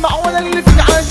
اسمع اول اللي في عاجي